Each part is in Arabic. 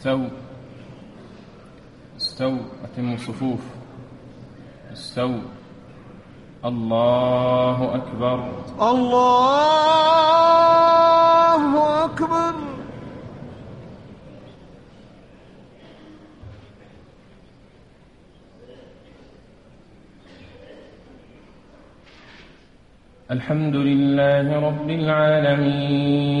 استو استو أتموا الصفوف. استو. الله أكبر. الله أكبر. الحمد لله رب العالمين.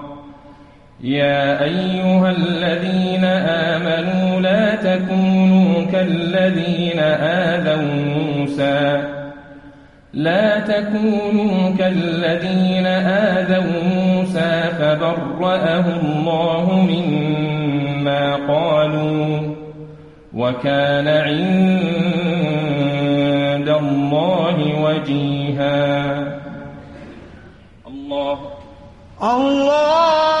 يا أيها الذين آمنوا لا تكونوا كالذين آذوا موسى. لا تكونوا كالذين آذوا موسى فبرأه الله مما قالوا وكان عند الله وجيها. الله. الله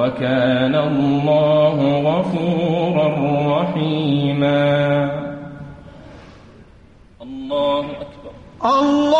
وكان الله غفورا رحيما. الله أكبر. الله